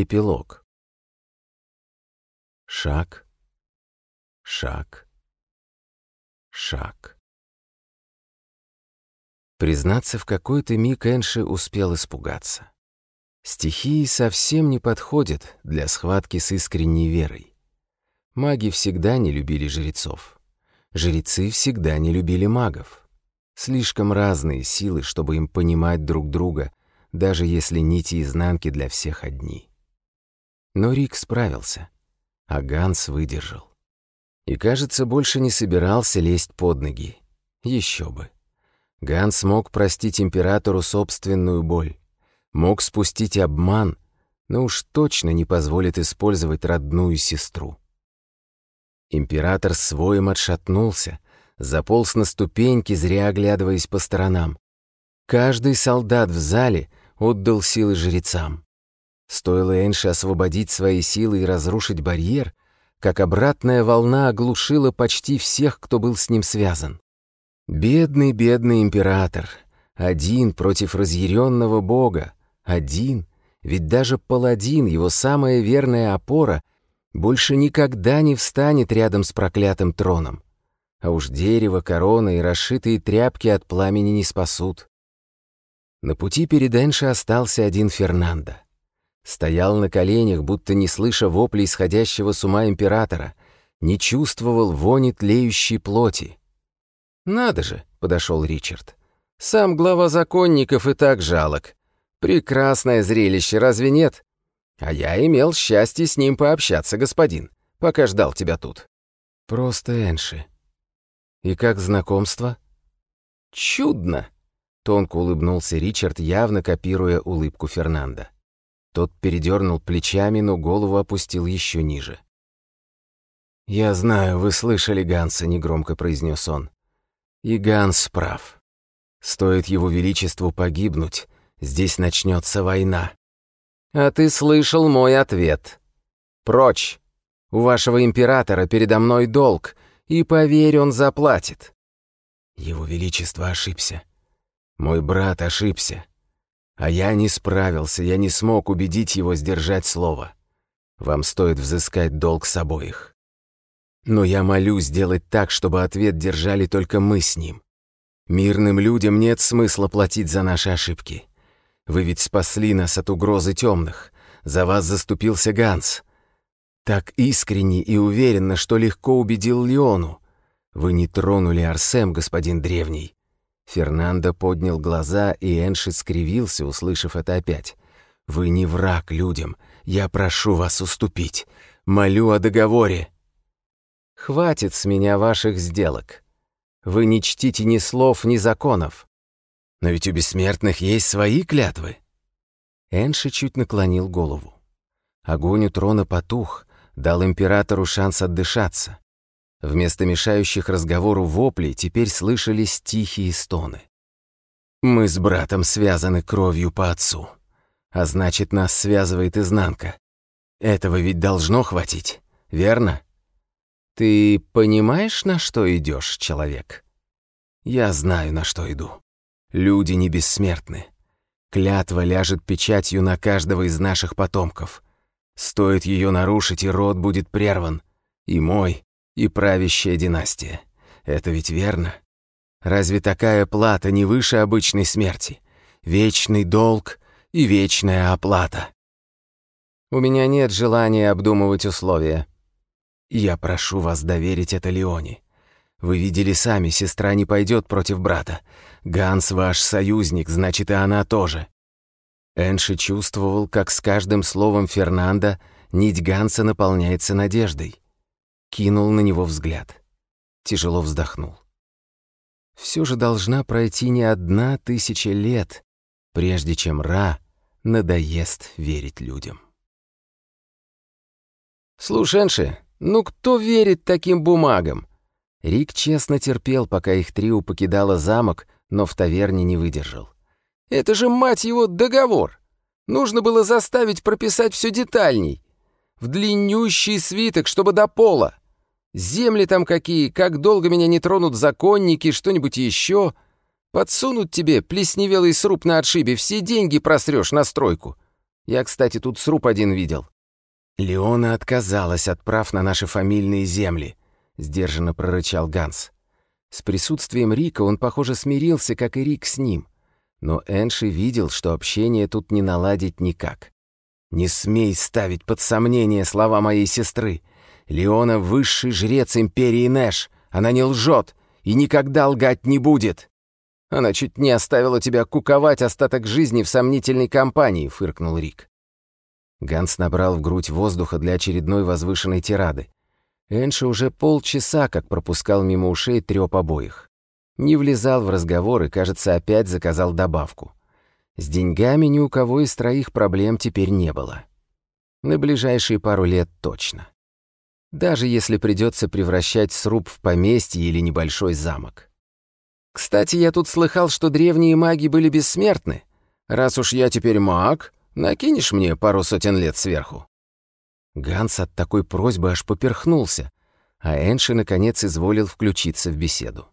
Эпилог. Шаг, шаг, шаг. Признаться, в какой-то миг Энши успел испугаться. Стихии совсем не подходят для схватки с искренней верой. Маги всегда не любили жрецов. Жрецы всегда не любили магов. Слишком разные силы, чтобы им понимать друг друга, даже если нити изнанки для всех одни. Но Рик справился, а Ганс выдержал. И, кажется, больше не собирался лезть под ноги. Еще бы. Ганс мог простить императору собственную боль, мог спустить обман, но уж точно не позволит использовать родную сестру. Император своим отшатнулся, заполз на ступеньки, зря оглядываясь по сторонам. Каждый солдат в зале отдал силы жрецам. Стоило Энше освободить свои силы и разрушить барьер, как обратная волна оглушила почти всех, кто был с ним связан. Бедный, бедный император. Один против разъяренного бога. Один. Ведь даже паладин, его самая верная опора, больше никогда не встанет рядом с проклятым троном. А уж дерево, корона и расшитые тряпки от пламени не спасут. На пути перед Энше остался один Фернандо стоял на коленях, будто не слыша воплей исходящего с ума императора, не чувствовал вони тлеющей плоти. «Надо же!» — подошел Ричард. «Сам глава законников и так жалок. Прекрасное зрелище, разве нет? А я имел счастье с ним пообщаться, господин, пока ждал тебя тут». «Просто Энши». «И как знакомство?» «Чудно!» — тонко улыбнулся Ричард, явно копируя улыбку Фернанда. Тот передернул плечами, но голову опустил еще ниже. «Я знаю, вы слышали Ганса», — негромко произнес он. «И Ганс прав. Стоит его величеству погибнуть, здесь начнется война». «А ты слышал мой ответ. Прочь! У вашего императора передо мной долг, и, поверь, он заплатит». Его величество ошибся. Мой брат ошибся. А я не справился, я не смог убедить его сдержать слово. Вам стоит взыскать долг с обоих. Но я молю сделать так, чтобы ответ держали только мы с ним. Мирным людям нет смысла платить за наши ошибки. Вы ведь спасли нас от угрозы темных. За вас заступился Ганс. Так искренне и уверенно, что легко убедил Леону. Вы не тронули Арсем, господин Древний. Фернандо поднял глаза, и Энши скривился, услышав это опять. «Вы не враг людям. Я прошу вас уступить. Молю о договоре». «Хватит с меня ваших сделок. Вы не чтите ни слов, ни законов». «Но ведь у бессмертных есть свои клятвы». Энши чуть наклонил голову. Огонь у трона потух, дал императору шанс отдышаться. Вместо мешающих разговору воплей теперь слышались тихие стоны. «Мы с братом связаны кровью по отцу, а значит, нас связывает изнанка. Этого ведь должно хватить, верно? Ты понимаешь, на что идешь, человек?» «Я знаю, на что иду. Люди не бессмертны. Клятва ляжет печатью на каждого из наших потомков. Стоит ее нарушить, и род будет прерван. И мой, и правящая династия. Это ведь верно? Разве такая плата не выше обычной смерти? Вечный долг и вечная оплата. У меня нет желания обдумывать условия. Я прошу вас доверить это Леоне. Вы видели сами, сестра не пойдет против брата. Ганс ваш союзник, значит, и она тоже. Энши чувствовал, как с каждым словом Фернанда нить Ганса наполняется надеждой кинул на него взгляд. Тяжело вздохнул. Все же должна пройти не одна тысяча лет, прежде чем Ра надоест верить людям. «Слушай, Энши, ну кто верит таким бумагам?» Рик честно терпел, пока их трио покидала замок, но в таверне не выдержал. «Это же, мать его, договор! Нужно было заставить прописать все детальней в длиннющий свиток, чтобы до пола. Земли там какие, как долго меня не тронут законники, что-нибудь еще. Подсунут тебе плесневелый сруб на отшибе, все деньги просрешь на стройку. Я, кстати, тут сруб один видел». «Леона отказалась от прав на наши фамильные земли», — сдержанно прорычал Ганс. С присутствием Рика он, похоже, смирился, как и Рик с ним. Но Энши видел, что общение тут не наладить никак. Не смей ставить под сомнение слова моей сестры. Леона — высший жрец империи Нэш. Она не лжет и никогда лгать не будет. Она чуть не оставила тебя куковать остаток жизни в сомнительной компании, фыркнул Рик. Ганс набрал в грудь воздуха для очередной возвышенной тирады. Энши уже полчаса как пропускал мимо ушей трёп обоих. Не влезал в разговор и, кажется, опять заказал добавку. С деньгами ни у кого из троих проблем теперь не было. На ближайшие пару лет точно. Даже если придется превращать сруб в поместье или небольшой замок. Кстати, я тут слыхал, что древние маги были бессмертны. Раз уж я теперь маг, накинешь мне пару сотен лет сверху. Ганс от такой просьбы аж поперхнулся, а Энши, наконец, изволил включиться в беседу.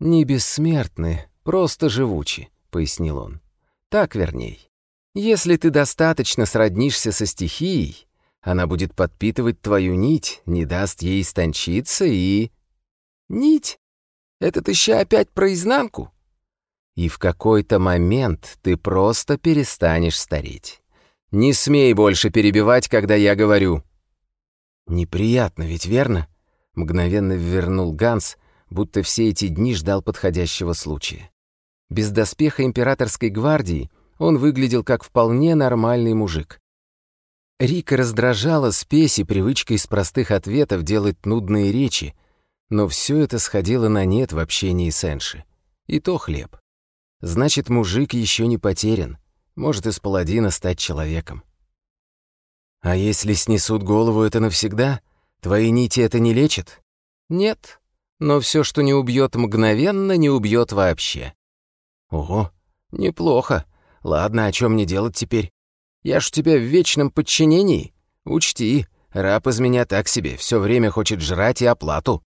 «Не бессмертны, просто живучи», — пояснил он. Так верней. Если ты достаточно сроднишься со стихией, она будет подпитывать твою нить, не даст ей истончиться и... Нить? Это ты ища опять про изнанку? И в какой-то момент ты просто перестанешь стареть. Не смей больше перебивать, когда я говорю. Неприятно ведь, верно? Мгновенно ввернул Ганс, будто все эти дни ждал подходящего случая. Без доспеха императорской гвардии он выглядел как вполне нормальный мужик. Рика раздражала спесь и привычка из простых ответов делать нудные речи, но все это сходило на нет в общении с Энши. И то хлеб. Значит, мужик еще не потерян, может из паладина стать человеком. «А если снесут голову, это навсегда? Твои нити это не лечат? «Нет, но все, что не убьет мгновенно, не убьет вообще. Ого, неплохо. Ладно, о чем мне делать теперь? Я ж у тебя в вечном подчинении. Учти, раб из меня так себе, все время хочет жрать и оплату.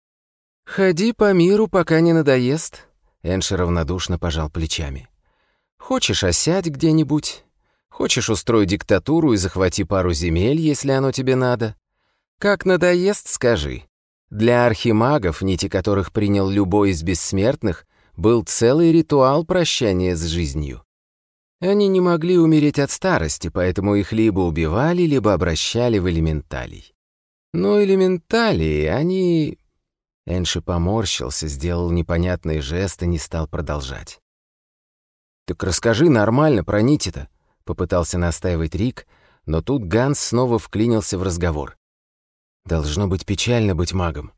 Ходи по миру, пока не надоест. Энши равнодушно пожал плечами. Хочешь, осядь где-нибудь. Хочешь, устрой диктатуру и захвати пару земель, если оно тебе надо. Как надоест, скажи. Для архимагов, нити которых принял любой из бессмертных, был целый ритуал прощания с жизнью. Они не могли умереть от старости, поэтому их либо убивали, либо обращали в элементалей. Но элементалии, они... Энши поморщился, сделал непонятный жест и не стал продолжать. «Так расскажи нормально про Нити-то», — попытался настаивать Рик, но тут Ганс снова вклинился в разговор. «Должно быть печально быть магом.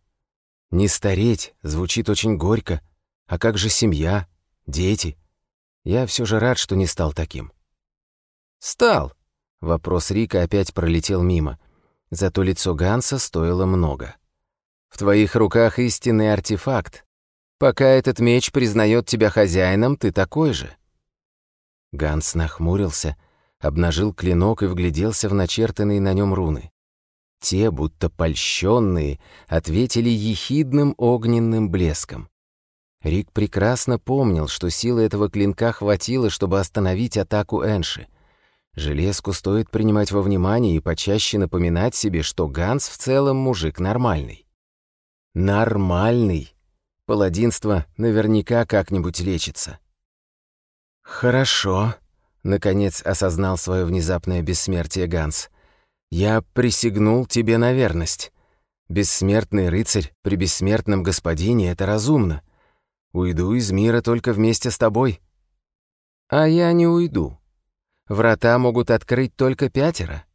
Не стареть звучит очень горько, а как же семья? Дети? Я все же рад, что не стал таким». «Стал!» — вопрос Рика опять пролетел мимо. Зато лицо Ганса стоило много. «В твоих руках истинный артефакт. Пока этот меч признает тебя хозяином, ты такой же». Ганс нахмурился, обнажил клинок и вгляделся в начертанные на нем руны. Те, будто польщенные, ответили ехидным огненным блеском. Рик прекрасно помнил, что силы этого клинка хватило, чтобы остановить атаку Энши. Железку стоит принимать во внимание и почаще напоминать себе, что Ганс в целом мужик нормальный. Нормальный. Паладинство наверняка как-нибудь лечится. «Хорошо», — наконец осознал свое внезапное бессмертие Ганс. «Я присягнул тебе на верность. Бессмертный рыцарь при бессмертном господине — это разумно. Уйду из мира только вместе с тобой». «А я не уйду. Врата могут открыть только пятеро.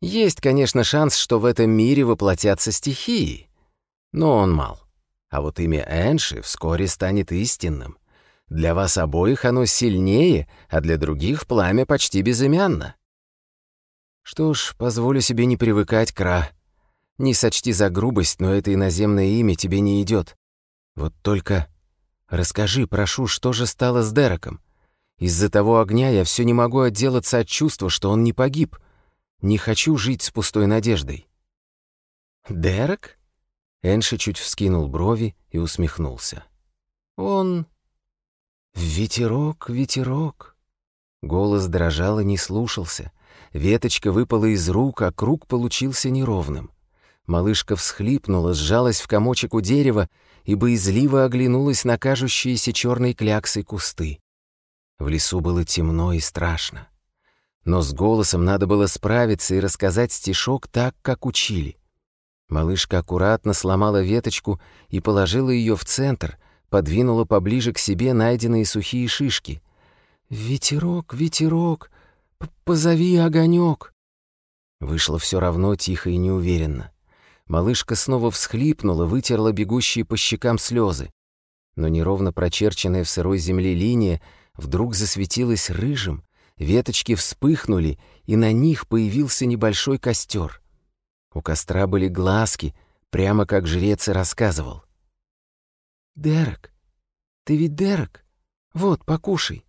Есть, конечно, шанс, что в этом мире воплотятся стихии, но он мал. А вот имя Энши вскоре станет истинным. Для вас обоих оно сильнее, а для других пламя почти безымянно. Что ж, позволю себе не привыкать, Кра. Не сочти за грубость, но это иноземное имя тебе не идет. Вот только Расскажи, прошу, что же стало с Дереком? Из-за того огня я все не могу отделаться от чувства, что он не погиб. Не хочу жить с пустой надеждой». «Дерек?» Энши чуть вскинул брови и усмехнулся. «Он...» «Ветерок, ветерок!» Голос дрожал и не слушался. Веточка выпала из рук, а круг получился неровным. Малышка всхлипнула, сжалась в комочек у дерева и боязливо оглянулась на кажущиеся черной кляксой кусты. В лесу было темно и страшно. Но с голосом надо было справиться и рассказать стишок так, как учили. Малышка аккуратно сломала веточку и положила ее в центр, подвинула поближе к себе найденные сухие шишки. «Ветерок, ветерок, позови огонек. Вышло все равно тихо и неуверенно. Малышка снова всхлипнула, вытерла бегущие по щекам слезы. Но неровно прочерченная в сырой земле линия вдруг засветилась рыжим, веточки вспыхнули, и на них появился небольшой костер. У костра были глазки, прямо как жрец и рассказывал. «Дерек, ты ведь Дерек? Вот, покушай».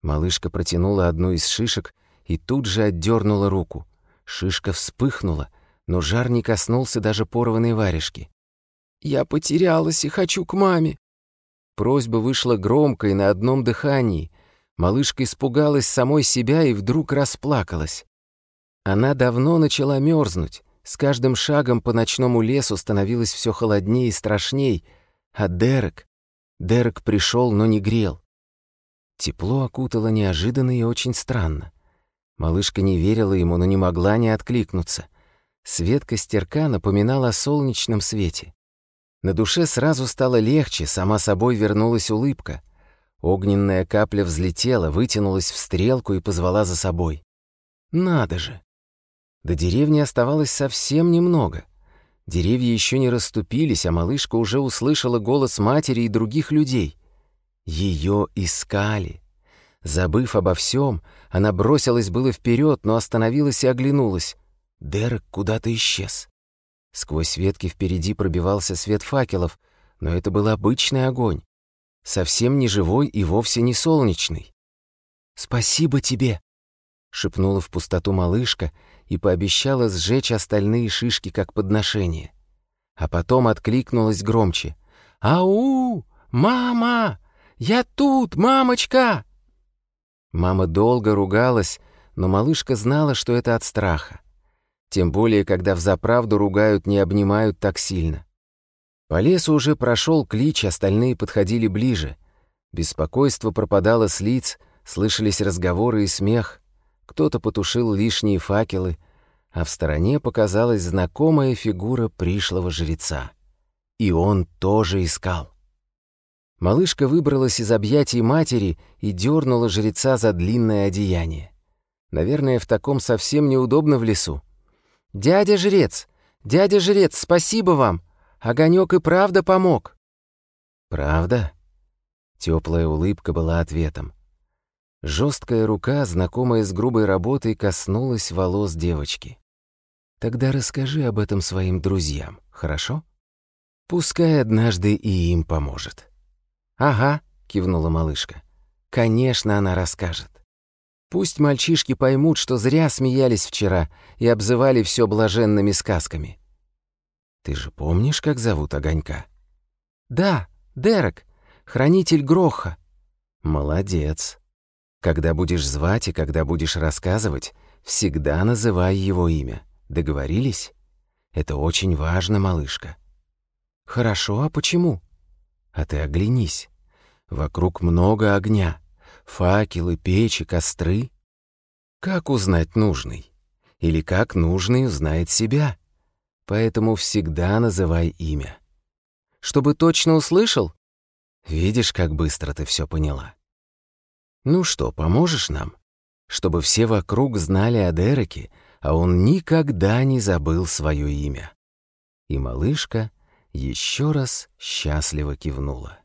Малышка протянула одну из шишек и тут же отдернула руку. Шишка вспыхнула, но жар не коснулся даже порванной варежки. «Я потерялась и хочу к маме!» Просьба вышла громкой на одном дыхании. Малышка испугалась самой себя и вдруг расплакалась. Она давно начала мерзнуть. С каждым шагом по ночному лесу становилось все холоднее и страшней. А Дерек... Дерек пришел, но не грел. Тепло окутало неожиданно и очень странно. Малышка не верила ему, но не могла не откликнуться — Свет костерка напоминал о солнечном свете. На душе сразу стало легче, сама собой вернулась улыбка. Огненная капля взлетела, вытянулась в стрелку и позвала за собой. «Надо же!» До деревни оставалось совсем немного. Деревья еще не расступились, а малышка уже услышала голос матери и других людей. Ее искали. Забыв обо всем, она бросилась было вперед, но остановилась и оглянулась. Дерек куда-то исчез. Сквозь ветки впереди пробивался свет факелов, но это был обычный огонь. Совсем не живой и вовсе не солнечный. «Спасибо тебе!» — шепнула в пустоту малышка и пообещала сжечь остальные шишки как подношение. А потом откликнулась громче. «Ау! Мама! Я тут, мамочка!» Мама долго ругалась, но малышка знала, что это от страха. Тем более, когда взаправду ругают, не обнимают так сильно. По лесу уже прошел клич, остальные подходили ближе. Беспокойство пропадало с лиц, слышались разговоры и смех. Кто-то потушил лишние факелы, а в стороне показалась знакомая фигура пришлого жреца. И он тоже искал. Малышка выбралась из объятий матери и дернула жреца за длинное одеяние. Наверное, в таком совсем неудобно в лесу. «Дядя жрец! Дядя жрец, спасибо вам! Огонек и правда помог!» «Правда?» Теплая улыбка была ответом. Жесткая рука, знакомая с грубой работой, коснулась волос девочки. «Тогда расскажи об этом своим друзьям, хорошо? Пускай однажды и им поможет». «Ага», — кивнула малышка. «Конечно, она расскажет». Пусть мальчишки поймут, что зря смеялись вчера и обзывали все блаженными сказками. Ты же помнишь, как зовут Огонька? Да, Дерек, хранитель Гроха. Молодец. Когда будешь звать и когда будешь рассказывать, всегда называй его имя. Договорились? Это очень важно, малышка. Хорошо, а почему? А ты оглянись. Вокруг много огня факелы, печи, костры? Как узнать нужный? Или как нужный узнает себя? Поэтому всегда называй имя. Чтобы точно услышал? Видишь, как быстро ты все поняла. Ну что, поможешь нам? Чтобы все вокруг знали о Дереке, а он никогда не забыл свое имя. И малышка еще раз счастливо кивнула.